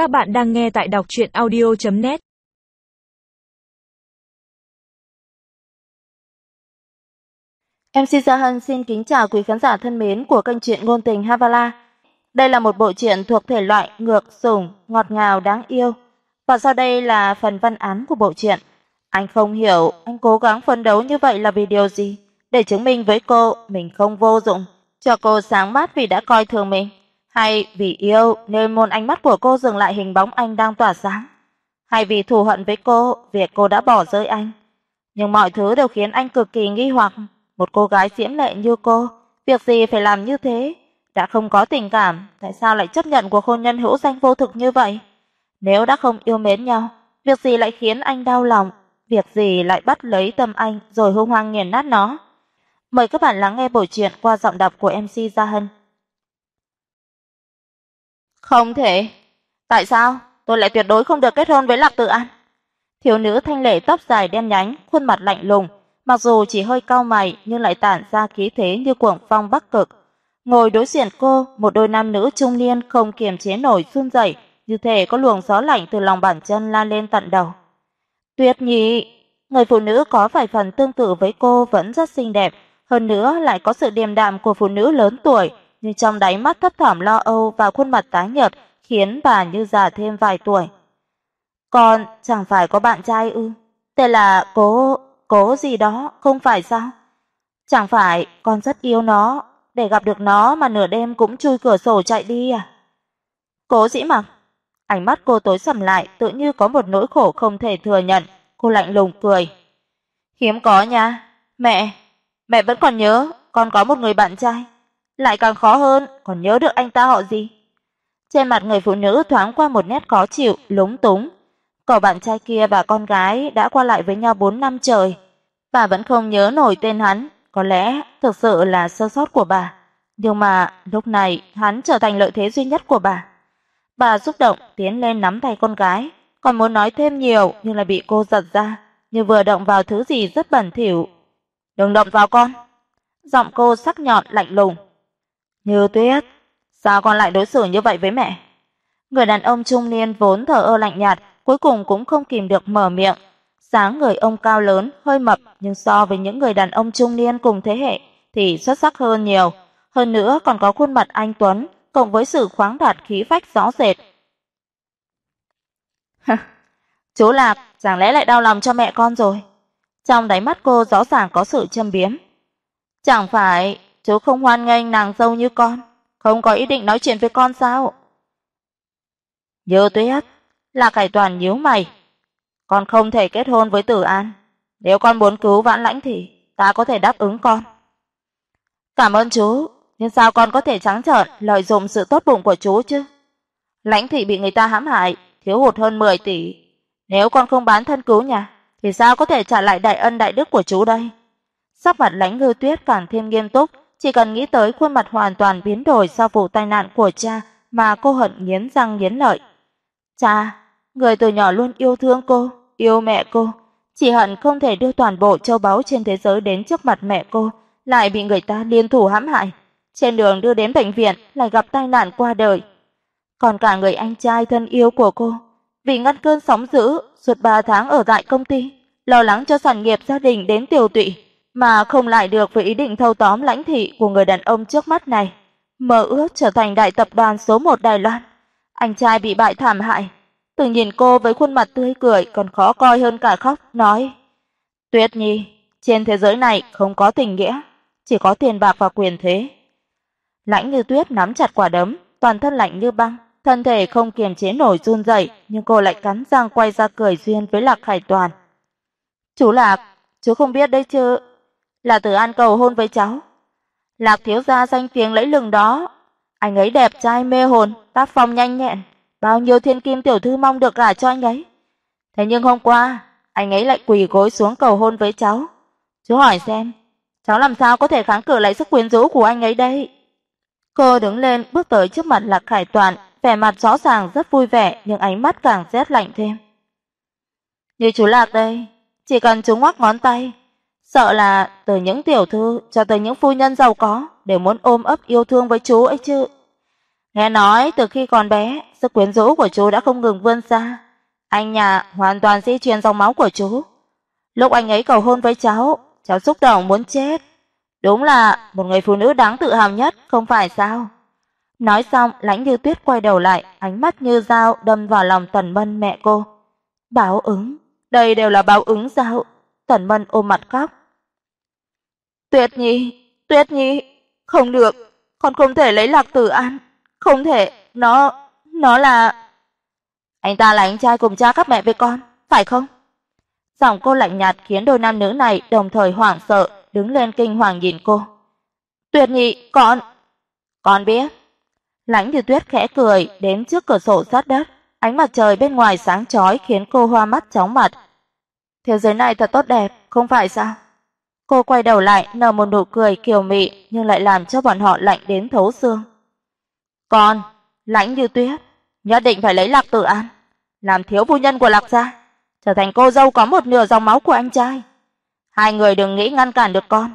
Các bạn đang nghe tại đọc chuyện audio.net MC Gia Hân xin kính chào quý khán giả thân mến của kênh truyện ngôn tình Havala. Đây là một bộ truyện thuộc thể loại ngược sủng, ngọt ngào đáng yêu. Và sau đây là phần văn án của bộ truyện. Anh không hiểu anh cố gắng phấn đấu như vậy là vì điều gì? Để chứng minh với cô mình không vô dụng, cho cô sáng mắt vì đã coi thường mình hay vì yêu nên môn ánh mắt của cô dừng lại hình bóng anh đang tỏa sáng, hay vì thù hận với cô, việc cô đã bỏ rơi anh. Nhưng mọi thứ đều khiến anh cực kỳ nghi hoặc, một cô gái diễm lệ như cô, việc gì phải làm như thế, đã không có tình cảm, tại sao lại chấp nhận cuộc hôn nhân hữu danh vô thực như vậy? Nếu đã không yêu mến nhau, việc gì lại khiến anh đau lòng, việc gì lại bắt lấy tâm anh rồi hung hăng nghiền nát nó? Mời các bạn lắng nghe buổi truyện qua giọng đọc của MC Gia Hân. Không thể. Tại sao? Tôi lại tuyệt đối không được kết hôn với Lạc Tự An. Thiếu nữ thanh lệ tóc dài đen nhánh, khuôn mặt lạnh lùng, mặc dù chỉ hơi cau mày nhưng lại tản ra khí thế như cuồng phong bắc cực. Ngồi đối diện cô, một đôi nam nữ trung niên không kiềm chế nổi run rẩy, như thể có luồng gió lạnh từ lòng bàn chân lan lên tận đầu. tuyệt Nhi, người phụ nữ có vài phần tương tự với cô vẫn rất xinh đẹp, hơn nữa lại có sự điềm đạm của phụ nữ lớn tuổi, nhưng trong đáy mắt thấp thỏm lo âu và khuôn mặt tái nhợt khiến bà như già thêm vài tuổi. "Con chẳng phải có bạn trai ư? Tên là Cố, Cố gì đó, không phải sao? Chẳng phải con rất yêu nó, để gặp được nó mà nửa đêm cũng chui cửa sổ chạy đi à?" Cố Dĩ Mặc, ánh mắt cô tối sầm lại, tự như có một nỗi khổ không thể thừa nhận, cô lạnh lùng cười. "Hiếm có nha, mẹ, mẹ vẫn còn nhớ con có một người bạn trai." Lại càng khó hơn, còn nhớ được anh ta họ gì? Trên mặt người phụ nữ thoáng qua một nét khó chịu, lúng túng. Cậu bạn trai kia và con gái đã qua lại với nhau 4 năm trời, bà vẫn không nhớ nổi tên hắn, có lẽ thực sự là sơ sót của bà. Nhưng mà lúc này hắn trở thành lợi thế duy nhất của bà. Bà xúc động tiến lên nắm tay con gái, còn muốn nói thêm nhiều nhưng lại bị cô giật ra, như vừa động vào thứ gì rất bẩn thỉu. "Đừng động vào con." Giọng cô sắc nhọn lạnh lùng. Như Tuyết, sao con lại đối xử như vậy với mẹ? Người đàn ông trung niên vốn thờ ơ lạnh nhạt, cuối cùng cũng không kìm được mở miệng. Sáng người ông cao lớn, hơi mập, nhưng so với những người đàn ông trung niên cùng thế hệ thì xuất sắc hơn nhiều, hơn nữa còn có khuôn mặt anh tuấn, cộng với sự khoáng đạt khí phách rõ rệt. Chú Lạc, chẳng lẽ lại đau lòng cho mẹ con rồi? Trong đáy mắt cô rõ ràng có sự châm biếm. Chẳng phải chú không hoan nghênh nàng dâu như con, không có ý định nói chuyện với con sao? Như Tuyết, là Cải Toàn nhíu mày, con không thể kết hôn với Tử An, nếu con muốn cứu Vãn Lãnh thì ta có thể đáp ứng con. Cảm ơn chú, nhưng sao con có thể trắng trợn lợi dụng sự tốt bụng của chú chứ? Lãnh thị bị người ta hãm hại, thiếu hụt hơn 10 tỷ, nếu con không bán thân cứu nhà thì sao có thể trả lại đại ân đại đức của chú đây? Sắc mặt Lãnh Ngư Tuyết càng thêm nghiêm túc, chỉ cần nghĩ tới khuôn mặt hoàn toàn biến đổi sau vụ tai nạn của cha mà cô hận nghiến răng nghiến lợi. Cha, người từ nhỏ luôn yêu thương cô, yêu mẹ cô, chỉ hận không thể đưa toàn bộ châu báu trên thế giới đến trước mặt mẹ cô, lại bị người ta liên thủ hãm hại. Trên đường đưa đến bệnh viện lại gặp tai nạn qua đời. Còn cả người anh trai thân yêu của cô, vì ngăn cơn sóng dữ, suốt 3 tháng ở tại công ty, lo lắng cho sản nghiệp gia đình đến tiêu tụy mà không lại được với ý định thâu tóm lãnh thị của người đàn ông trước mắt này, mơ ước trở thành đại tập đoàn số 1 Đài Loan. Anh trai bị bại thảm hại, từng nhìn cô với khuôn mặt tươi cười còn khó coi hơn cả khóc, nói: "Tuyết Nhi, trên thế giới này không có tình nghĩa, chỉ có tiền bạc và quyền thế." Lãnh Như Tuyết nắm chặt quả đấm, toàn thân lạnh như băng, thân thể không kiềm chế nổi run rẩy, nhưng cô lại cắn răng quay ra cười duyên với Lạc Khải Toàn. "Chú Lạc, chú không biết đấy chứ, là Từ An cầu hôn với cháu. Lạc thiếu gia danh tiếng lẫy lừng đó, anh ấy đẹp trai mê hồn, tác phong nhanh nhẹn, bao nhiêu thiên kim tiểu thư mong được gả cho anh ấy. Thế nhưng hôm qua, anh ấy lại quỳ gối xuống cầu hôn với cháu. Chú hỏi xem, cháu làm sao có thể kháng cự lại sức quyến rũ của anh ấy đây? Cô đứng lên bước tới trước mặt Lạc Khải Toàn, vẻ mặt rõ ràng rất vui vẻ nhưng ánh mắt càng rét lạnh thêm. Như chú Lạc đây, chỉ cần chú ngoắc ngón tay, sợ là từ những tiểu thư cho tới những phu nhân giàu có đều muốn ôm ấp yêu thương với chú ấy chứ. Nghe nói từ khi còn bé, sức quyến rũ của chú đã không ngừng vươn xa. Anh nhà hoàn toàn di truyền dòng máu của chú. Lúc anh ấy cầu hôn với cháu, cháu xúc động muốn chết. Đúng là một người phụ nữ đáng tự hào nhất, không phải sao? Nói xong, Lãnh Như Tuyết quay đầu lại, ánh mắt như dao đâm vào lòng Tần Mân mẹ cô. Báo ứng, đây đều là báo ứng sao? Tần Mân ôm mặt khóc. Tuyết Nhi, Tuyết Nhi, không được, con không thể lấy Lạc Tử An, không thể, nó nó là Anh ta là anh trai cùng cha các mẹ với con, phải không? Giọng cô lạnh nhạt khiến đôi nam nữ này đồng thời hoảng sợ, đứng lên kinh hoàng nhìn cô. Tuyệt Nhi, con con biết. Lãnh Như Tuyết khẽ cười đến trước cửa sổ sát đất, ánh mặt trời bên ngoài sáng chói khiến cô hoa mắt chóng mặt. Thế giới này thật tốt đẹp, không phải sao? Cô quay đầu lại nở một nụ cười kiều mị nhưng lại làm cho bọn họ lạnh đến thấu xương. "Con, Lãnh Như Tuyết, nhất định phải lấy Lạc Tử An, làm thiếu phu nhân của Lạc gia, trở thành cô dâu có một nửa dòng máu của anh trai. Hai người đừng nghĩ ngăn cản được con,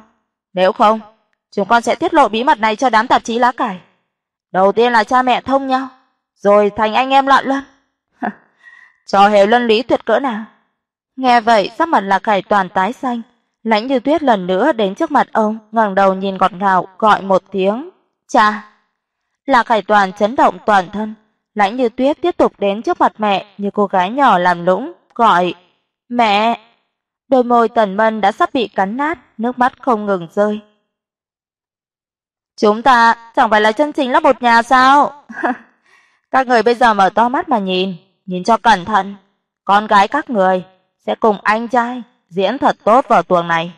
nếu không, chúng con sẽ tiết lộ bí mật này cho đám tạp chí lá cải. Đầu tiên là cha mẹ thông nhau, rồi thành anh em loạn luân." Trò hề luân lý tuyệt cỡ nào. Nghe vậy, sắc mặt Lạc Cải toàn tái xanh, Lãnh Như Tuyết lần nữa đến trước mặt ông, ngẩng đầu nhìn ngọt ngào gọi một tiếng, "Cha." Là Khải Toàn chấn động toàn thân, Lãnh Như Tuyết tiếp tục đến trước mặt mẹ như cô gái nhỏ làm lũng gọi, "Mẹ." Đôi môi Tần Mân đã sắp bị cắn nát, nước mắt không ngừng rơi. "Chúng ta chẳng phải là chân chính là một nhà sao?" Các người bây giờ mở to mắt mà nhìn, nhìn cho cẩn thận, con gái các người sẽ cùng anh trai diễn thật tốt vào tuồng này.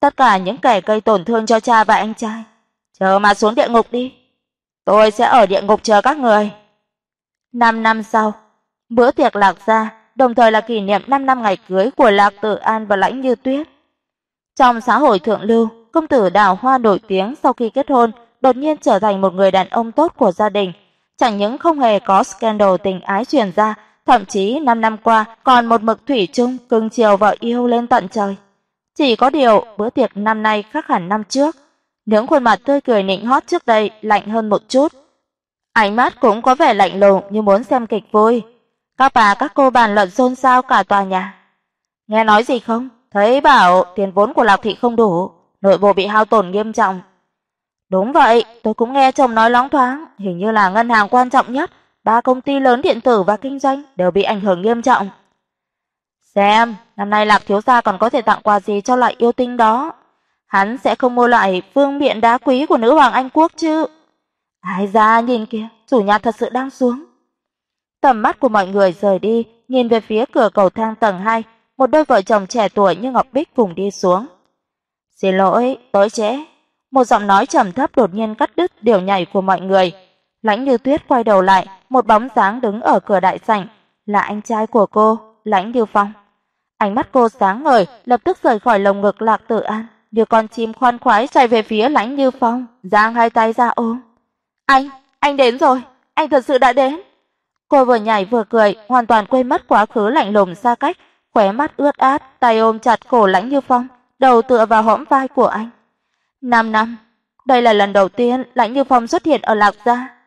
Tất cả những kẻ gây tổn thương cho cha và anh trai, chờ mà xuống địa ngục đi. Tôi sẽ ở địa ngục chờ các người. 5 năm sau, bữa tiệc Lạc gia, đồng thời là kỷ niệm 5 năm ngày cưới của Lạc Tử An và Lãnh Như Tuyết. Trong xã hội thượng lưu, công tử Đào Hoa nổi tiếng sau khi kết hôn, đột nhiên trở thành một người đàn ông tốt của gia đình, chẳng những không hề có scandal tình ái truyền ra, thậm chí 5 năm qua còn một mực thủy chung cưng chiều vợ yêu lên tận trời. Chỉ có điều, bữa tiệc năm nay khác hẳn năm trước, những khuôn mặt tươi cười nịnh hót trước đây lạnh hơn một chút. Ánh mắt cũng có vẻ lạnh lùng như muốn xem kịch vui. Các bà các cô bàn luận xôn xao cả tòa nhà. Nghe nói gì không? Thấy bảo tiền vốn của Lạc thị không đủ, nội bộ bị hao tổn nghiêm trọng. Đúng vậy, tôi cũng nghe chồng nói loáng thoáng, hình như là ngân hàng quan trọng nhất, ba công ty lớn điện tử và kinh doanh đều bị ảnh hưởng nghiêm trọng. Xem, năm nay Lạc thiếu gia còn có thể tặng quà gì cho loại yêu tinh đó. Hắn sẽ không mua loại phương biện đá quý của nữ hoàng Anh quốc chứ. Ai ra nhìn kìa, chủ nhà thật sự đang xuống. Tầm mắt của mọi người rời đi, nhìn về phía cửa cầu thang tầng 2, một đôi vợ chồng trẻ tuổi như ngọc bích cùng đi xuống. "Xin lỗi, tới trễ." Một giọng nói trầm thấp đột nhiên cắt đứt điều nhảy của mọi người. Lãnh Như Tuyết quay đầu lại, một bóng dáng đứng ở cửa đại sảnh, là anh trai của cô, Lãnh Như Phong. Ánh mắt cô sáng ngời, lập tức rời khỏi lồng ngực Lạc Tử An, như con chim khoan khoái chạy về phía Lãnh Như Phong, giang hai tay ra ôm. "Anh, anh đến rồi, anh thật sự đã đến." Cô vừa nhảy vừa cười, hoàn toàn quên mất quá khứ lạnh lùng xa cách, khóe mắt ướt át, tay ôm chặt cổ Lãnh Như Phong, đầu tựa vào hõm vai của anh. Năm năm, đây là lần đầu tiên Lãnh Như Phong xuất hiện ở Lạc gia.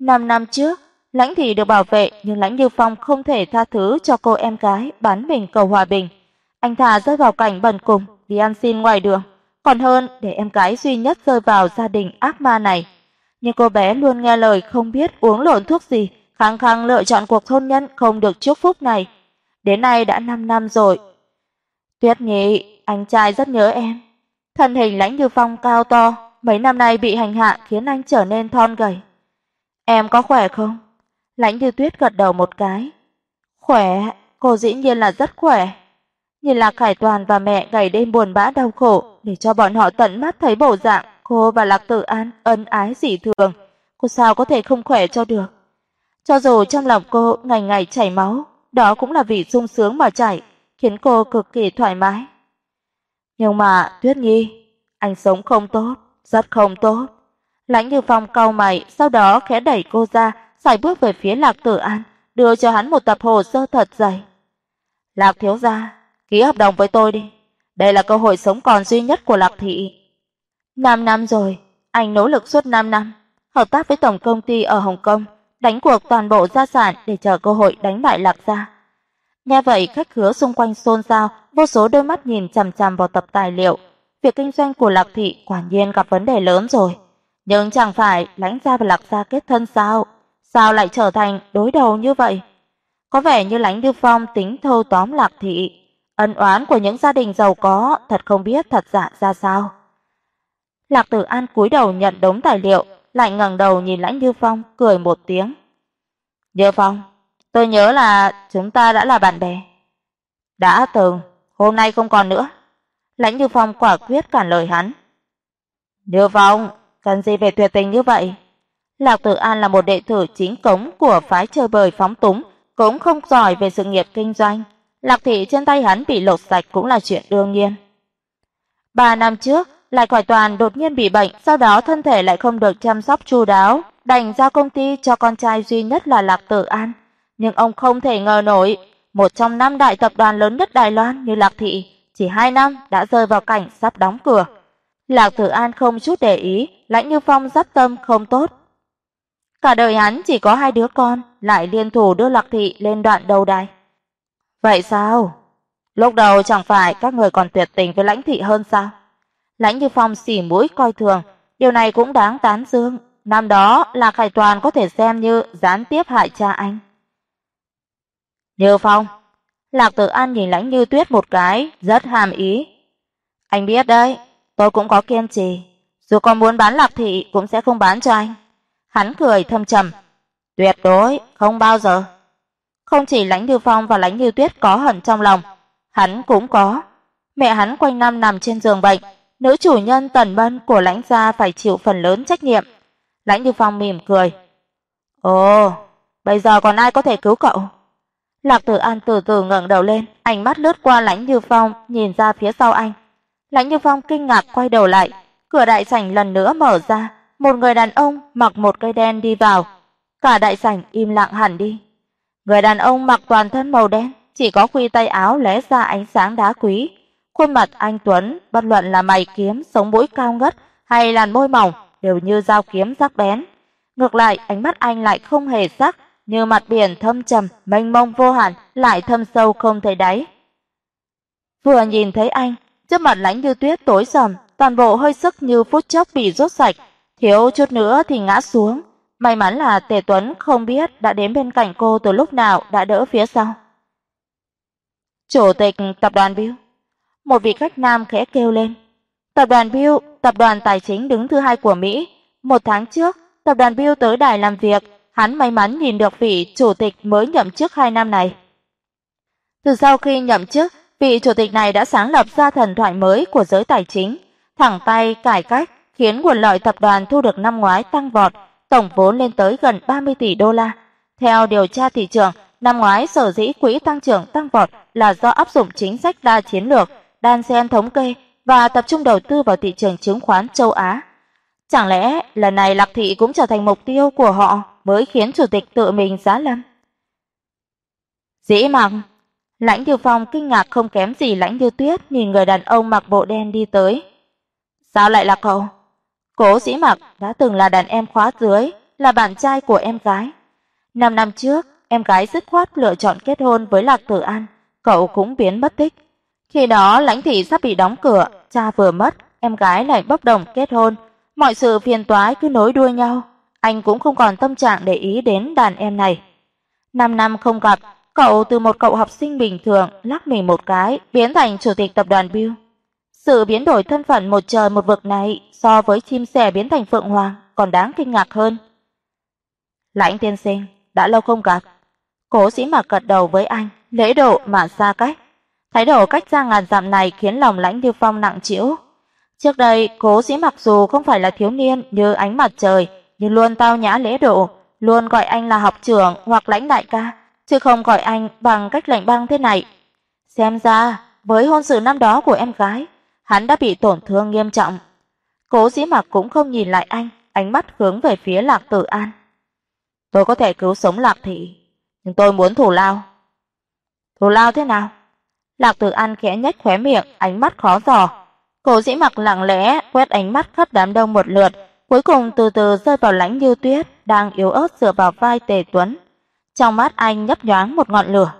Năm năm trước, Lãnh thị được bảo vệ, nhưng Lãnh Như Phong không thể tha thứ cho cô em gái bán mình cầu hòa bình. Anh thà rơi vào cảnh bần cùng vì ăn xin ngoài đường, còn hơn để em gái duy nhất rơi vào gia đình ác ma này. Nhưng cô bé luôn nghe lời không biết uống lộn thuốc gì, khăng khăng lựa chọn cuộc hôn nhân không được chúc phúc này. Đến nay đã 5 năm rồi. Tuyết Nhi, anh trai rất nhớ em. Thân hình Lãnh Như Phong cao to, mấy năm nay bị hành hạ khiến anh trở nên thon gầy. Em có khỏe không? Lãnh Như Tuyết gật đầu một cái. Khỏe, cô dĩ nhiên là rất khỏe. Nhìn Lạc Khải Toàn và mẹ ngày đêm buồn bã đau khổ, để cho bọn họ tận mắt thấy bộ dạng cô và Lạc Tử An ân ái dị thường, cô sao có thể không khỏe cho được. Cho dù trong lòng cô ngày ngày chảy máu, đó cũng là vì sung sướng mà chảy, khiến cô cực kỳ thoải mái. Nhưng mà Tuyết Nhi, anh sống không tốt, rất không tốt. Lãnh Như Phong cau mày, sau đó khẽ đẩy cô ra, sải bước về phía Lạc Tử An, đưa cho hắn một tập hồ sơ thật dày. "Lạc thiếu gia, ký hợp đồng với tôi đi. Đây là cơ hội sống còn duy nhất của Lạc thị." 5 năm rồi, anh nỗ lực suốt 5 năm, hợp tác với tổng công ty ở Hồng Kông, đánh cuộc toàn bộ gia sản để chờ cơ hội đánh bại Lạc gia. Nghe vậy, khách khứa xung quanh xôn xao, vô số đôi mắt nhìn chằm chằm vào tập tài liệu. Việc kinh doanh của Lạc thị quả nhiên gặp vấn đề lớn rồi. Nhưng chẳng phải Lãnh gia và Lạc gia kết thân sao? Sao lại trở thành đối đầu như vậy? Có vẻ như Lãnh Như Phong tính thâu tóm Lạc thị, ân oán của những gia đình giàu có thật không biết thật giả ra sao. Lạc Tử An cúi đầu nhận đống tài liệu, lại ngẩng đầu nhìn Lãnh Như Phong, cười một tiếng. "Như Phong, tôi nhớ là chúng ta đã là bạn bè." "Đã từng, hôm nay không còn nữa." Lãnh Như Phong quả quyết cản lời hắn. "Như Phong, cần gì về tuyệt tình như vậy?" Lạc Tử An là một đệ tử chính cống của phái chơi bời phóng túng, cũng không giỏi về sự nghiệp kinh doanh. Lạc thị trên tay hắn bị lột sạch cũng là chuyện đương nhiên. Ba năm trước, lại Khải Toàn đột nhiên bị bệnh, sau đó thân thể lại không được chăm sóc chu đáo, đành giao công ty cho con trai duy nhất là Lạc Tử An. Nhưng ông không thể ngờ nổi, một trong năm đại tập đoàn lớn nhất Đài Loan như Lạc thị, chỉ hai năm đã rơi vào cảnh sắp đóng cửa. Lạc Tử An không chút để ý, Lãnh Như Phong dắt tâm không tốt. Cả đời hắn chỉ có hai đứa con, lại liên thủ đưa Lạc thị lên đoạn đầu đài. Vậy sao? Lúc đầu chẳng phải các người còn tuyệt tình với Lãnh thị hơn sao? Lãnh Như Phong xỉ mũi coi thường, điều này cũng đáng tán dương, năm đó là Khải Toàn có thể xem như gián tiếp hại cha anh. Như Phong, Lạc Tử An nhìn Lãnh Như Tuyết một cái, rất hàm ý. Anh biết đấy, tôi cũng có kiên trì, dù có muốn bán Lạc thị cũng sẽ không bán cho anh. Hắn cười thâm trầm, tuyệt đối không bao giờ. Không chỉ Lãnh Như Phong và Lãnh Như Tuyết có hận trong lòng, hắn cũng có. Mẹ hắn quanh năm nằm trên giường bệnh, nữ chủ nhân Tần Bân của Lãnh gia phải chịu phần lớn trách nhiệm. Lãnh Như Phong mỉm cười. "Ồ, bây giờ còn ai có thể cứu cậu?" Lạc Tử An từ từ ngẩng đầu lên, ánh mắt lướt qua Lãnh Như Phong, nhìn ra phía sau anh. Lãnh Như Phong kinh ngạc quay đầu lại, cửa đại sảnh lần nữa mở ra, một người đàn ông mặc một cây đen đi vào. Cả đại sảnh im lặng hẳn đi. Người đàn ông mặc toàn thân màu đen, chỉ có khuy tay áo lóe ra ánh sáng đá quý, Khuôn mặt anh Tuấn, bất luận là mày kiếm, sống mũi cao ngất hay làn môi mỏng, đều như dao kiếm sắc bén. Ngược lại, ánh mắt anh lại không hề sắc, như mặt biển thâm trầm, mênh mông vô hạn, lại thâm sâu không thấy đáy. Vừa nhìn thấy anh, trước mặt Lãnh Như Tuyết tối sầm, toàn bộ hơi sức như phút chốc bị rút sạch, thiếu chút nữa thì ngã xuống. May mắn là Tề Tuấn không biết đã đến bên cạnh cô từ lúc nào đã đỡ phía sau. Chủ tịch tập đoàn Bill một vị khách nam khẽ kêu lên. Tập đoàn Bill, tập đoàn tài chính đứng thứ hai của Mỹ, một tháng trước, tập đoàn Bill tới đài làm việc, hắn may mắn nhìn được vị chủ tịch mới nhậm chức hai năm này. Từ sau khi nhậm chức, vị chủ tịch này đã sáng lập ra thần thoại mới của giới tài chính, thẳng tay cải cách khiến nguồn lợi tập đoàn thu được năm ngoái tăng vọt, tổng vốn lên tới gần 30 tỷ đô la. Theo điều tra thị trường, năm ngoái sở dĩ quỹ tăng trưởng tăng vọt là do áp dụng chính sách đa chiến lược đan xen thống kê và tập trung đầu tư vào thị trường chứng khoán châu Á. Chẳng lẽ lần này Lạc thị cũng trở thành mục tiêu của họ mới khiến chủ tịch tự mình giá lâm? Dĩ Mặc, Lãnh Tiêu Phong kinh ngạc không kém gì Lãnh Tiêu Tuyết nhìn người đàn ông mặc bộ đen đi tới. Sao lại là cậu? Cố Dĩ Mặc đã từng là đàn em khóa dưới, là bạn trai của em gái. Năm năm trước, em gái dứt khoát lựa chọn kết hôn với Lạc Tử An, cậu cũng biến mất tích. Khi đó lãnh thị sắp bị đóng cửa, cha vừa mất, em gái lại bốc đồng kết hôn, mọi sự phiền toái cứ nối đuôi nhau, anh cũng không còn tâm trạng để ý đến đàn em này. Năm năm không gặp, cậu từ một cậu học sinh bình thường lắc mình một cái, biến thành chủ tịch tập đoàn Bill. Sự biến đổi thân phận một trời một vực này so với chim sẻ biến thành phượng hoàng còn đáng kinh ngạc hơn. Lãnh tiên sinh, đã lâu không gặp. Cố Sĩ Mạc gật đầu với anh, lễ độ mà xa cách. Thái độ cách xa ngàn dặm này khiến lòng Lãnh tiêu Phong nặng trĩu. Trước đây, Cố Sĩ mặc dù không phải là thiếu niên như ánh mặt trời, nhưng luôn tao nhã lễ độ, luôn gọi anh là học trưởng hoặc lãnh đại ca, chứ không gọi anh bằng cách lạnh băng thế này. Xem ra, với hôn sự năm đó của em gái, hắn đã bị tổn thương nghiêm trọng. Cố Dĩ Mặc cũng không nhìn lại anh, ánh mắt hướng về phía Lạc Tử An. Tôi có thể cứu sống Lạc thị, nhưng tôi muốn thủ lao. Thủ lao thế nào? Lạc Tử An khẽ nhếch khóe miệng, ánh mắt khó dò. Cố Dĩ Mặc lặng lẽ quét ánh mắt khắp đám đông một lượt, cuối cùng từ từ rơi vào Lãnh Như Tuyết đang yếu ớt dựa vào vai Tề Tuấn. Trong mắt anh nhấp nhoáng một ngọn lửa.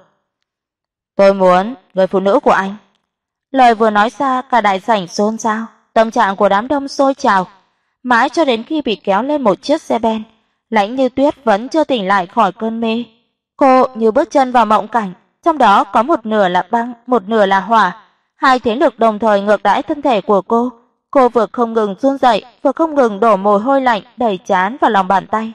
"Tôi muốn người phụ nữ của anh." Lời vừa nói ra cả đại sảnh xôn xao, tâm trạng của đám đông sôi trào, mãi cho đến khi bị kéo lên một chiếc xe ben, Lãnh Như Tuyết vẫn chưa tỉnh lại khỏi cơn mê. Cô như bước chân vào mộng cảnh, trong đó có một nửa là băng, một nửa là hỏa, hai thế lực đồng thời ngược đãi thân thể của cô. Cô vừa không ngừng run rẩy, vừa không ngừng đổ mồ hôi lạnh đầy trán vào lòng bàn tay.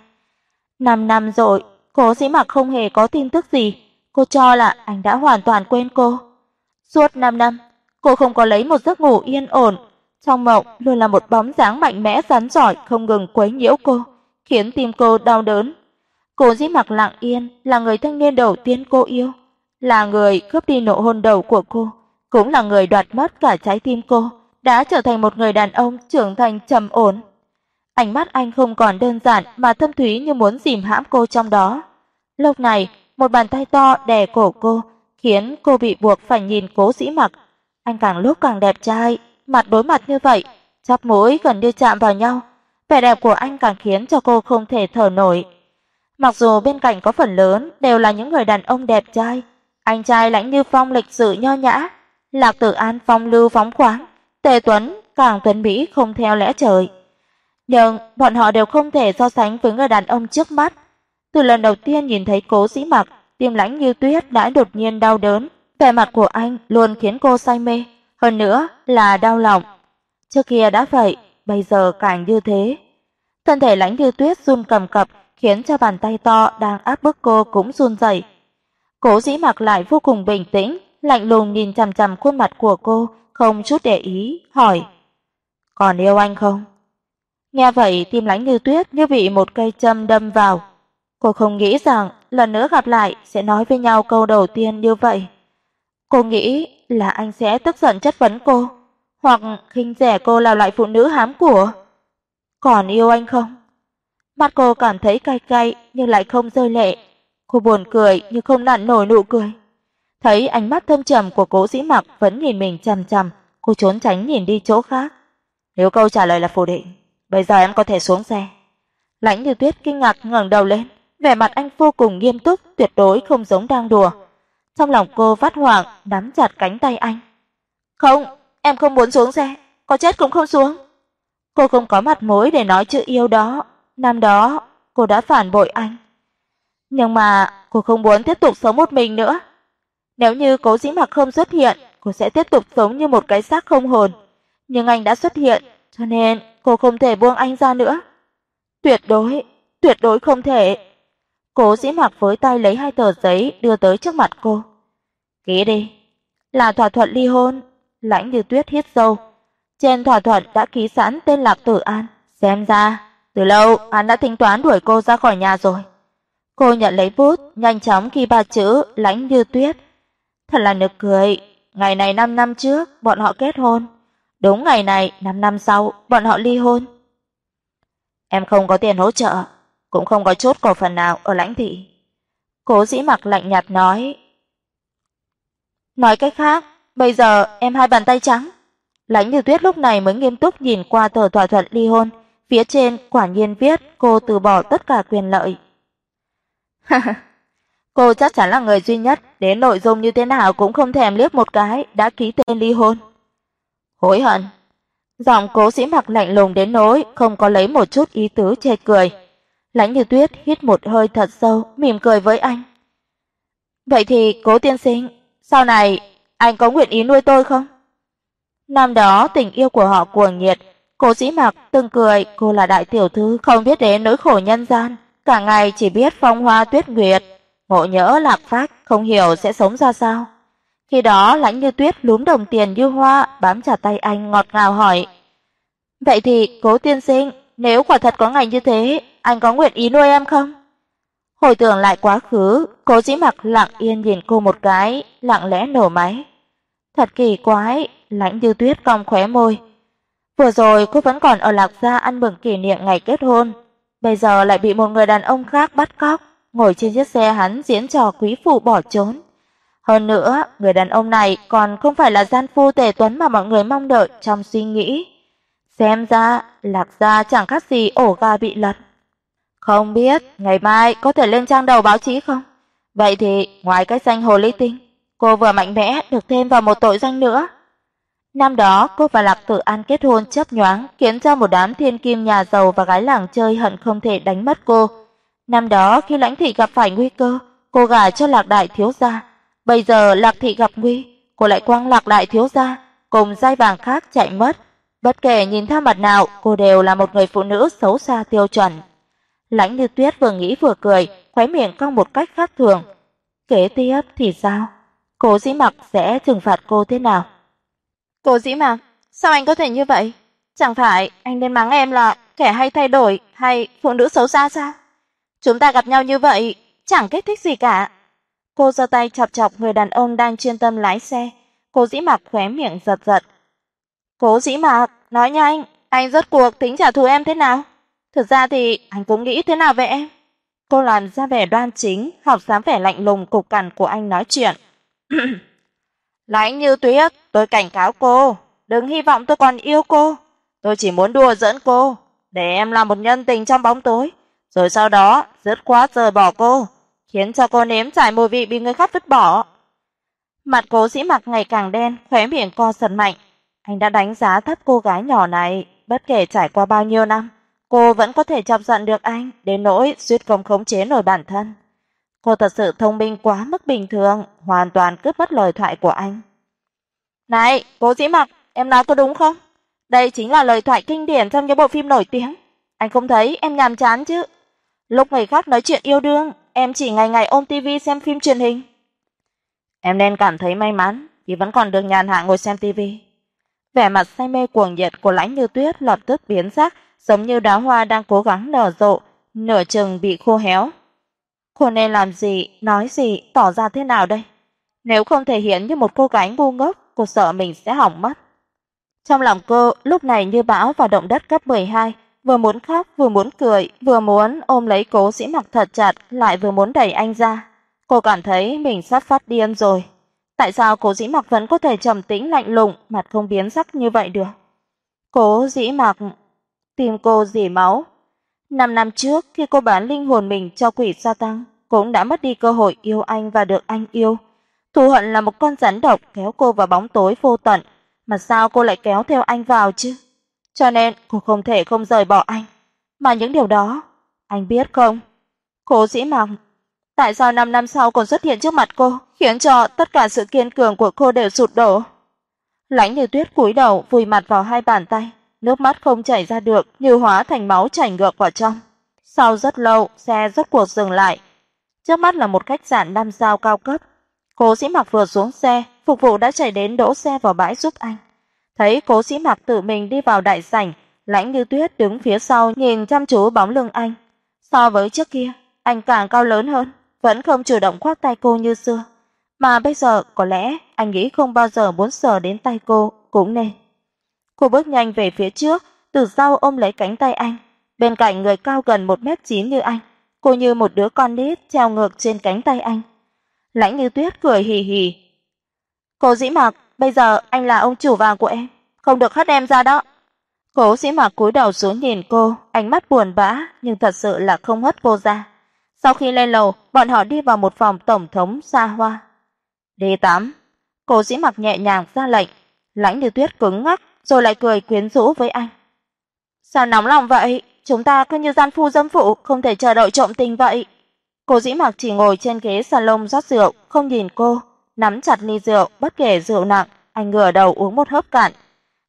Năm năm rồi, Cố Sĩ Mặc không hề có tin tức gì, cô cho là anh đã hoàn toàn quên cô. Suốt 5 năm, cô không có lấy một giấc ngủ yên ổn, trong mộng luôn là một bóng dáng mạnh mẽ rắn giỏi không ngừng quấy nhiễu cô, khiến tim cô đau đớn. Cố Dĩ Mặc lặng yên là người thanh niên đầu tiên cô yêu, là người cướp đi nụ hôn đầu của cô, cũng là người đoạt mất cả trái tim cô, đã trở thành một người đàn ông trưởng thành trầm ổn. Ánh mắt anh không còn đơn giản mà thâm thúy như muốn dìm hãm cô trong đó. Lúc này, một bàn tay to đè cổ cô, khiến cô bị buộc phải nhìn Cố Dĩ Mặc. Anh càng lúc càng đẹp trai, mặt đối mặt như vậy, chóp mũi gần như chạm vào nhau, vẻ đẹp của anh càng khiến cho cô không thể thở nổi. Mặc dù bên cạnh có phần lớn đều là những người đàn ông đẹp trai, anh trai Lãnh Như Phong lịch sự nho nhã, Lạc Tử An phong lưu phóng khoáng, Tề Tuấn càng tuấn mỹ không theo lẽ trời. Nhưng bọn họ đều không thể so sánh với người đàn ông trước mắt. Từ lần đầu tiên nhìn thấy Cố Dĩ Mặc, tim Lãnh Như Tuyết đã đột nhiên đau đớn, vẻ mặt của anh luôn khiến cô say mê, hơn nữa là đau lòng. Trước kia đã vậy, bây giờ càng như thế. Thân thể Lãnh Như Tuyết run cầm cập, khiến cho bàn tay to đang áp bức cô cũng run rẩy. Cố Dĩ Mặc lại vô cùng bình tĩnh, lạnh lùng nhìn chằm chằm khuôn mặt của cô, không chút để ý, hỏi: "Còn yêu anh không?" Nghe vậy, tim Lãnh Như Tuyết như bị một cây châm đâm vào. Cô không nghĩ rằng lần nữa gặp lại sẽ nói với nhau câu đầu tiên như vậy. Cô nghĩ là anh sẽ tức giận chất vấn cô, hoặc khinh rẻ cô là loại phụ nữ hám của. Còn yêu anh không? Mắt cô cảm thấy cay cay nhưng lại không rơi lệ. Cô buồn cười nhưng không nặn nổi nụ cười. Thấy ánh mắt thâm trầm của Cố Dĩ Mặc vẫn nhìn mình chằm chằm, cô trốn tránh nhìn đi chỗ khác. Nếu câu trả lời là phủ định, bây giờ em có thể xuống xe. Lãnh Như Tuyết kinh ngạc ngẩng đầu lên, vẻ mặt anh vô cùng nghiêm túc, tuyệt đối không giống đang đùa. Trong lòng cô phát hoảng, nắm chặt cánh tay anh. "Không, em không muốn xuống xe, có chết cũng không xuống." Cô không có mặt mũi để nói chữ yêu đó, năm đó cô đã phản bội anh. Nhưng mà cô không muốn tiếp tục sống một mình nữa. Nếu như Cố Dĩ Mặc không xuất hiện, cô sẽ tiếp tục sống như một cái xác không hồn, nhưng anh đã xuất hiện, cho nên cô không thể buông anh ra nữa. Tuyệt đối, tuyệt đối không thể. Cố Dĩ mạc với tay lấy hai tờ giấy đưa tới trước mặt cô. "Ký đi." Là thỏa thuận ly hôn, Lãnh Như Tuyết hít sâu. Trên thỏa thuận đã ký sẵn tên Lạc Tử An, xem ra từ lâu hắn đã tính toán đuổi cô ra khỏi nhà rồi. Cô nhận lấy bút, nhanh chóng ghi ba chữ Lãnh Như Tuyết. Thật là nực cười, ngày này 5 năm trước bọn họ kết hôn, đúng ngày này 5 năm sau bọn họ ly hôn. Em không có tiền hỗ trợ, cũng không có chốt cổ phần nào ở lãnh thị. Cố Dĩ Mặc lạnh nhạt nói. Nói cách khác, bây giờ em hai bàn tay trắng. Lãnh Như Tuyết lúc này mới nghiêm túc nhìn qua tờ thỏa thuận ly hôn, phía trên quả nhiên viết cô từ bỏ tất cả quyền lợi. cô chắc chắn là người duy nhất đến nội dung như thế nào cũng không thèm liếc một cái đã ký tên ly hôn. Hối hận. Giọng Cố Sĩ Mặc lạnh lùng đến nỗi không có lấy một chút ý tứ chê cười. Lãnh Như Tuyết hít một hơi thật sâu, mỉm cười với anh. "Vậy thì Cố tiên sinh, sau này anh có nguyện ý nuôi tôi không?" Năm đó tình yêu của họ cuồng nhiệt, Cố sĩ Mặc từng cười cô là đại tiểu thư không biết đến nỗi khổ nhân gian, cả ngày chỉ biết phong hoa tuyết nguyệt, ngộ nhỡ lạc phách, không hiểu sẽ sống ra sao. Khi đó Lãnh Như Tuyết lúm đồng tiền như hoa, bám chặt tay anh ngọt ngào hỏi: "Vậy thì, Cố tiên sinh, nếu quả thật có ngày như thế, anh có nguyện ý nuôi em không?" Hồi tưởng lại quá khứ, Cố Dĩ Mặc lặng yên nhìn cô một cái, lặng lẽ nổ máy. Thật kỳ quái, Lãnh Như Tuyết cong khóe môi. Vừa rồi cô vẫn còn ở Lạc gia ăn mừng kỷ niệm ngày kết hôn, bây giờ lại bị một người đàn ông khác bắt cóc, ngồi trên chiếc xe hắn diễn trò quý phụ bỏ trốn. Hơn nữa, người đàn ông này còn không phải là gian phu Tề Tuấn mà mọi người mong đợi trong suy nghĩ. Xem ra Lạc gia chẳng khác gì ổ gà bị lật. Không biết ngày mai có thể lên trang đầu báo chí không? Vậy thì ngoài cái danh hồ ly tinh, cô vừa mạnh mẽ được thêm vào một tội danh nữa. Năm đó, cô và Lạc Tử An kết hôn chấp nhoáng, khiến cho một đám thiên kim nhà giàu và gái làng chơi hận không thể đánh mất cô. Năm đó khi Lãnh thị gặp phải nguy cơ, cô gả cho Lạc đại thiếu gia. Bây giờ Lạc thị gặp nguy, cô lại quăng Lạc đại thiếu gia cùng giai vàng khác chạy mất. Bất kể nhìn theo mặt nào, cô đều là một người phụ nữ xấu xa tiêu chuẩn. Lãnh Như Tuyết vừa nghĩ vừa cười, khóe miệng cong một cách khác thường. Kế tiếp thì sao? Cố Dĩ Mặc sẽ trừng phạt cô thế nào? Cố Dĩ Mặc, sao anh có thể như vậy? Chẳng phải anh nên mắng em là kẻ hay thay đổi hay phụ nữ xấu xa sao? Chúng ta gặp nhau như vậy, chẳng kích thích gì cả. Cô giơ tay chọc chọc người đàn ông đang chuyên tâm lái xe. Cố Dĩ Mặc khóe miệng giật giật. "Cố Dĩ Mặc, nói nhanh, anh rốt cuộc tính trả thù em thế nào?" "Thực ra thì anh cũng nghĩ thế nào về em?" Cô làm ra vẻ đoan chính, học dáng vẻ lạnh lùng cục cằn của anh nói chuyện. "Lãnh Như Tuyết, tôi cảnh cáo cô, đừng hy vọng tôi còn yêu cô, tôi chỉ muốn đùa giỡn cô, để em làm một nhân tình trong bóng tối, rồi sau đó dứt khoát rời bỏ cô, khiến cho cô nếm trải mùi vị bị người khác vứt bỏ." Mặt Cố Dĩ Mặc ngày càng đen, khóe miệng co giật mạnh. Anh đã đánh giá thấp cô gái nhỏ này, bất kể trải qua bao nhiêu năm, cô vẫn có thể chọc giận được anh đến nỗi suýt không khống chế nổi bản thân. Cô thật sự thông minh quá mức bình thường, hoàn toàn cướp mất lời thoại của anh. "Này, Cố Dĩ Mặc, em nói có đúng không? Đây chính là lời thoại kinh điển trong những bộ phim nổi tiếng. Anh không thấy em nhàm chán chứ? Lúc người khác nói chuyện yêu đương, em chỉ ngày ngày ôm tivi xem phim truyền hình." Em nên cảm thấy may mắn vì vẫn còn được nhàn hạ ngồi xem tivi. Vẻ mặt say mê cuồng nhiệt của Lãnh Như Tuyết lập tức biến sắc, giống như đóa hoa đang cố gắng nở rộ, nửa chừng bị khô héo. Cô nên làm gì, nói gì, tỏ ra thế nào đây? Nếu không thể hiện như một cô gái ngu ngốc, cô sợ mình sẽ hỏng mất. Trong lòng cô lúc này như bão và động đất cấp 12, vừa muốn khóc, vừa muốn cười, vừa muốn ôm lấy Cố Sĩ Mặc thật chặt, lại vừa muốn đẩy anh ra. Cô cảm thấy mình sắp phát điên rồi. Tại sao Cố Dĩ Mặc vẫn có thể trầm tĩnh lạnh lùng, mặt không biến sắc như vậy được? Cố Dĩ Mặc tìm cô dỉ máu. Năm năm trước khi cô bán linh hồn mình cho quỷ sa tăng, cũng đã mất đi cơ hội yêu anh và được anh yêu. Thù hận là một con rắn độc kéo cô vào bóng tối vô tận, mà sao cô lại kéo theo anh vào chứ? Cho nên cô không thể không rời bỏ anh. Mà những điều đó, anh biết không? Cố Dĩ Mặc Tại sao 5 năm sau còn xuất hiện trước mặt cô, khiến cho tất cả sự kiên cường của cô đều sụt đổ? Lãnh Như Tuyết cúi đầu vùi mặt vào hai bàn tay, nước mắt không chảy ra được, như hóa thành máu chảy ngược vào trong. Sau rất lâu, xe rốt cuộc dừng lại. Trước mắt là một khách sạn năm sao cao cấp. Cố Sĩ Mặc vừa xuống xe, phục vụ đã chạy đến đỗ xe vào bãi giúp anh. Thấy Cố Sĩ Mặc tự mình đi vào đại sảnh, Lãnh Như Tuyết đứng phía sau nhìn chăm chú bóng lưng anh. So với trước kia, anh càng cao lớn hơn vẫn không chủ động khoác tay cô như xưa, mà bây giờ có lẽ anh nghĩ không bao giờ muốn sờ đến tay cô cũng nên. Cô bước nhanh về phía trước, từ sau ôm lấy cánh tay anh, bên cạnh người cao gần 1m9 như anh, cô như một đứa con nít treo ngược trên cánh tay anh. Lãnh Như Tuyết cười hì hì. "Cô Dĩ Mặc, bây giờ anh là ông chủ vàng của em, không được hất em ra đó." Cố Dĩ Mặc cúi đầu xuống nhìn cô, ánh mắt buồn bã nhưng thật sự là không hất cô ra. Sau khi lên lầu, bọn họ đi vào một phòng tổng thống xa hoa. "Đi tắm." Cố Dĩ Mặc nhẹ nhàng ra lệnh, Lãnh Như Tuyết cứng ngắc, rồi lại cười quyến rũ với anh. "Sao nóng lòng vậy? Chúng ta cứ như gian phu dâm phụ, không thể chờ đợi trộm tình vậy." Cố Dĩ Mặc chỉ ngồi trên ghế salon rót rượu, không nhìn cô, nắm chặt ly rượu, bất kể rượu nặng, anh ngửa đầu uống một hớp cạn.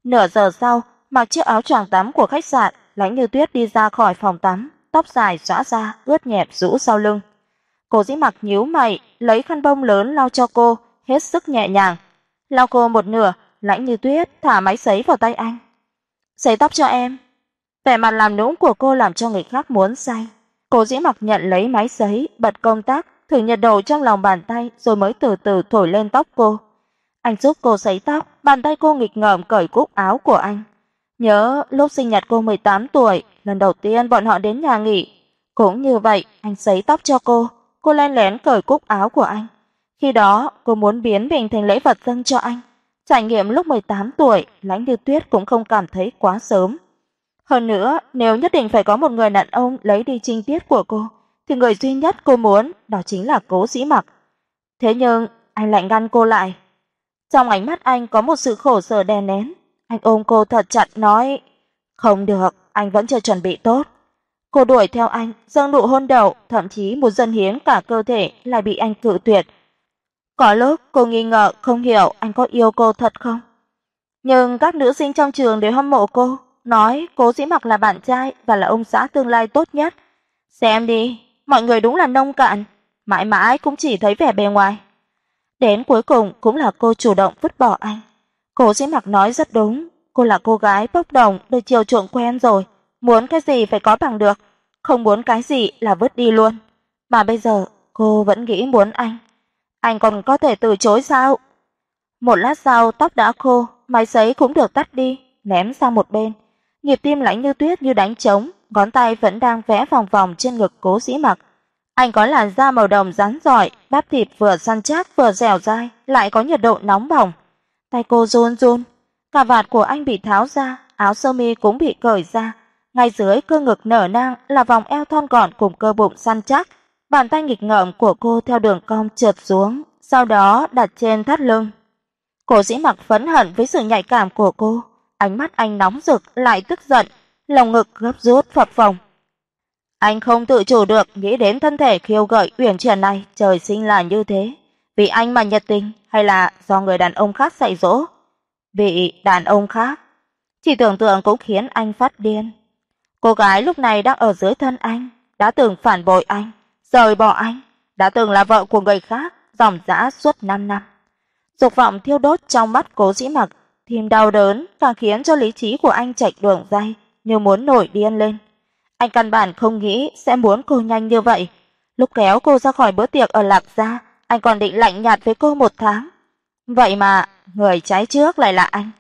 Nửa giờ sau, mặc chiếc áo choàng tắm của khách sạn, Lãnh Như Tuyết đi ra khỏi phòng tắm, tóc dài xõa ra, ướt nhẹp rũ sau lưng. Cô Dĩ Mặc nhíu mày, lấy khăn bông lớn lau cho cô, hết sức nhẹ nhàng. Lau cô một nửa, Lãnh Như Tuyết thả máy sấy vào tay anh. "Sấy tóc cho em." Vẻ mặt làm nũng của cô làm cho người khác muốn say. Cô Dĩ Mặc nhận lấy máy sấy, bật công tắc, thử nhiệt độ trong lòng bàn tay rồi mới từ từ thổi lên tóc cô. Anh giúp cô sấy tóc, bàn tay cô nghịch ngợm cởi cúc áo của anh. Nhớ lúc sinh nhật cô 18 tuổi, lần đầu tiên bọn họ đến nhà nghỉ, cũng như vậy, anh sấy tóc cho cô, cô lén lén cởi cúc áo của anh. Khi đó, cô muốn biến mình thành lễ vật dâng cho anh, Trải nghiệm lúc 18 tuổi, Lãnh Như Tuyết cũng không cảm thấy quá sớm. Hơn nữa, nếu nhất định phải có một người đàn ông lấy đi trinh tiết của cô, thì người duy nhất cô muốn đó chính là Cố Sĩ Mặc. Thế nhưng, anh lại ngăn cô lại. Trong ánh mắt anh có một sự khổ sở đè nén, anh ôm cô thật chặt nói: "Không được, anh vẫn chưa chuẩn bị tốt." Cô đuổi theo anh, dâng nụ hôn đầu, thậm chí một dân hiến cả cơ thể lại bị anh cự tuyệt. Có lúc cô nghi ngờ không hiểu anh có yêu cô thật không. Nhưng các nữ sinh trong trường đều hâm mộ cô, nói Cố Dĩ Mặc là bạn trai và là ông xã tương lai tốt nhất. Xem đi, mọi người đúng là nông cạn, mãi mãi cũng chỉ thấy vẻ bề ngoài. Đến cuối cùng cũng là cô chủ động vứt bỏ anh. Cố Dĩ Mặc nói rất đúng, cô là cô gái bốc đồng được chiều chuộng quen rồi, muốn cái gì phải có bằng được, không muốn cái gì là vứt đi luôn. Mà bây giờ cô vẫn nghĩ muốn anh. Anh còn có thể từ chối sao? Một lát sau tóc đã khô, máy sấy cũng được tắt đi, ném sang một bên. Nhịp tim lạnh như tuyết như đánh trống, ngón tay vẫn đang vẽ vòng vòng trên ngực Cố Dĩ Mặc. Anh có làn da màu đồng rắn rỏi, bắp thịt vừa săn chắc vừa dẻo dai, lại có nhiệt độ nóng bỏng. Tay cô run run, cà vạt của anh bị tháo ra, áo sơ mi cũng bị cởi ra, ngay dưới cơ ngực nở nang là vòng eo thon gọn cùng cơ bụng săn chắc. Bàn tay nghịch ngợm của cô theo đường cong trượt xuống, sau đó đặt trên thắt lưng. Cố Dĩ Mặc phẫn hận với sự nhạy cảm của cô, ánh mắt anh nóng rực lại tức giận, lòng ngực gấp rút phập phồng. Anh không tự chủ được nghĩ đến thân thể khiêu gợi uyển chuyển này, trời sinh là như thế, vì anh mà nhiệt tình hay là do người đàn ông khác dạy dỗ? Bị đàn ông khác, chỉ tưởng tượng cũng khiến anh phát điên. Cô gái lúc này đang ở dưới thân anh, đã từng phản bội anh, rời bỏ anh, đã từng là vợ của người khác, dòng dã suốt 5 năm. Dục vọng thiêu đốt trong mắt Cố Dĩ Mặc, thêm đau đớn càng khiến cho lý trí của anh chạy đường dây, như muốn nổi điên lên. Anh căn bản không nghĩ sẽ muốn cô nhanh như vậy. Lúc kéo cô ra khỏi bữa tiệc ở Lạc gia, anh còn định lạnh nhạt với cô một tháng. Vậy mà, người trái trước lại là anh.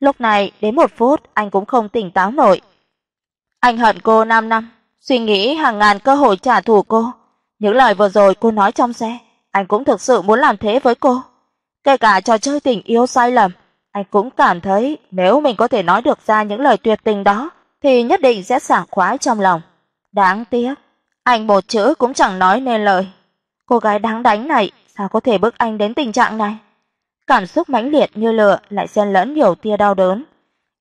Lúc này, đến một phút anh cũng không tỉnh táo nổi. Anh hận cô 5 năm, suy nghĩ hàng ngàn cơ hội trả thù cô. Những lời vừa rồi cô nói trong xe, anh cũng thực sự muốn làm thế với cô. Kể cả trò chơi tình yêu sai lầm, anh cũng cảm thấy nếu mình có thể nói được ra những lời tuyệt tình đó thì nhất định sẽ sảng khoái trong lòng. Đáng tiếc, anh một chữ cũng chẳng nói nên lời. Cô gái đáng đánh này sao có thể bức anh đến tình trạng này? Cảm xúc mãnh liệt như lửa lại xen lẫn nhiều tia đau đớn.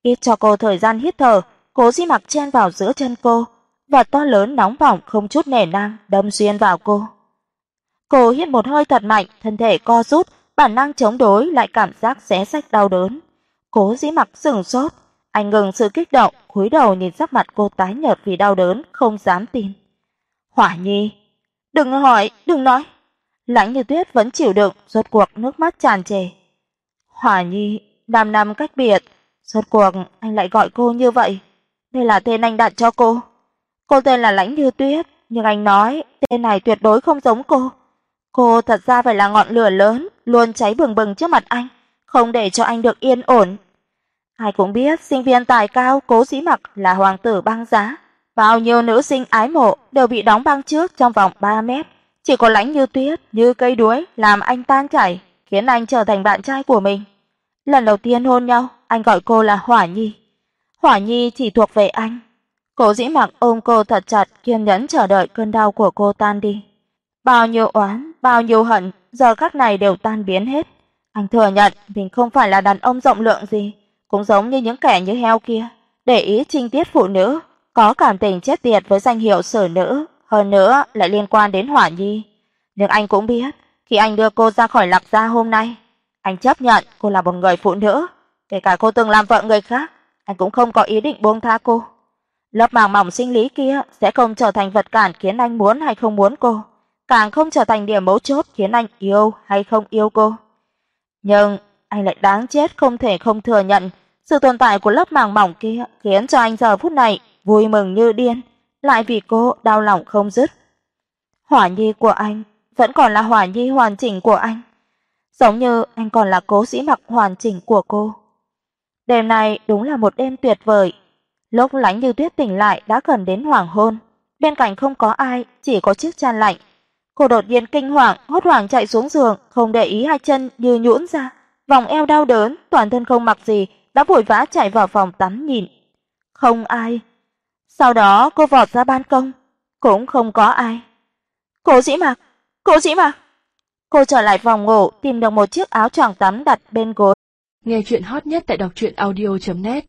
Ít cho cô thời gian hít thở, Cố Di Mặc chen vào giữa chân cô, và to lớn nóng bỏng không chút nể nang đâm xuyên vào cô. Cô hít một hơi thật mạnh, thân thể co rút, bản năng chống đối lại cảm giác xé rách đau đớn. Cố Dĩ Mặc sững sốt, anh ngừng sự kích động, cúi đầu nhìn sắc mặt cô tái nhợt vì đau đớn, không dám tin. "Hỏa Nhi, đừng hỏi, đừng nói." Lãnh Như Tuyết vẫn chịu đựng, rốt cuộc nước mắt tràn trề. "Hỏa Nhi, năm năm cách biệt, rốt cuộc anh lại gọi cô như vậy?" Đây là tên anh đặt cho cô. Cô tên là Lãnh Như Tuyết, nhưng anh nói tên này tuyệt đối không giống cô. Cô thật ra phải là ngọn lửa lớn, luôn cháy bừng bừng trước mặt anh, không để cho anh được yên ổn. Ai cũng biết sinh viên tài cao Cố Dĩ Mặc là hoàng tử băng giá, bao nhiêu nữ sinh ái mộ đều bị đóng băng trước trong vòng 3 mét, chỉ có Lãnh Như Tuyết như cây đuối làm anh tan chảy, khiến anh trở thành bạn trai của mình. Lần đầu tiên hôn nhau, anh gọi cô là Hỏa Nhi. Hỏa Nhi chỉ thuộc về anh. Cố Dĩ Mặc ôm cô thật chặt, kiên nhẫn chờ đợi cơn đau của cô tan đi. Bao nhiêu oán, bao nhiêu hận, giờ khắc này đều tan biến hết. Anh thừa nhận mình không phải là đàn ông rộng lượng gì, cũng giống như những kẻ như heo kia, để ý trinh tiết phụ nữ, có cảm tình chết tiệt với danh hiệu sở nữ, hơn nữa lại liên quan đến Hỏa Nhi. Nhưng anh cũng biết, khi anh đưa cô ra khỏi Lạc gia hôm nay, anh chấp nhận cô là một người phụ nữ, kể cả cô từng làm vợ người khác, anh cũng không có ý định buông tha cô. Lớp màng mỏng sinh lý kia sẽ không trở thành vật cản khiến anh muốn hay không muốn cô, càng không trở thành điểm mấu chốt khiến anh yêu hay không yêu cô. Nhưng anh lại đáng chết không thể không thừa nhận sự tồn tại của lớp màng mỏng kia khiến cho anh giờ phút này vui mừng như điên, lại vì cô đau lòng không dứt. Hỏa nhi của anh vẫn còn là hỏa nhi hoàn chỉnh của anh, giống như anh còn là cố sĩ mặc hoàn chỉnh của cô. Đêm này đúng là một đêm tuyệt vời. Lúc Lãnh Như Tuyết tỉnh lại đã gần đến hoàng hôn, bên cạnh không có ai, chỉ có chiếc chăn lạnh. Cô đột nhiên kinh hoàng, hốt hoảng chạy xuống giường, không để ý hai chân như nhũn ra, vòng eo đau đớn, toàn thân không mặc gì, đã vội vã chạy vào phòng tắm nhìn. Không ai. Sau đó cô vọt ra ban công, cũng không có ai. Cố Dĩ Mặc, Cố Dĩ Mặc. Cô trở lại phòng ngủ, tìm được một chiếc áo choàng tắm đặt bên gối. Nghe truyện hot nhất tại đọc truyện audio net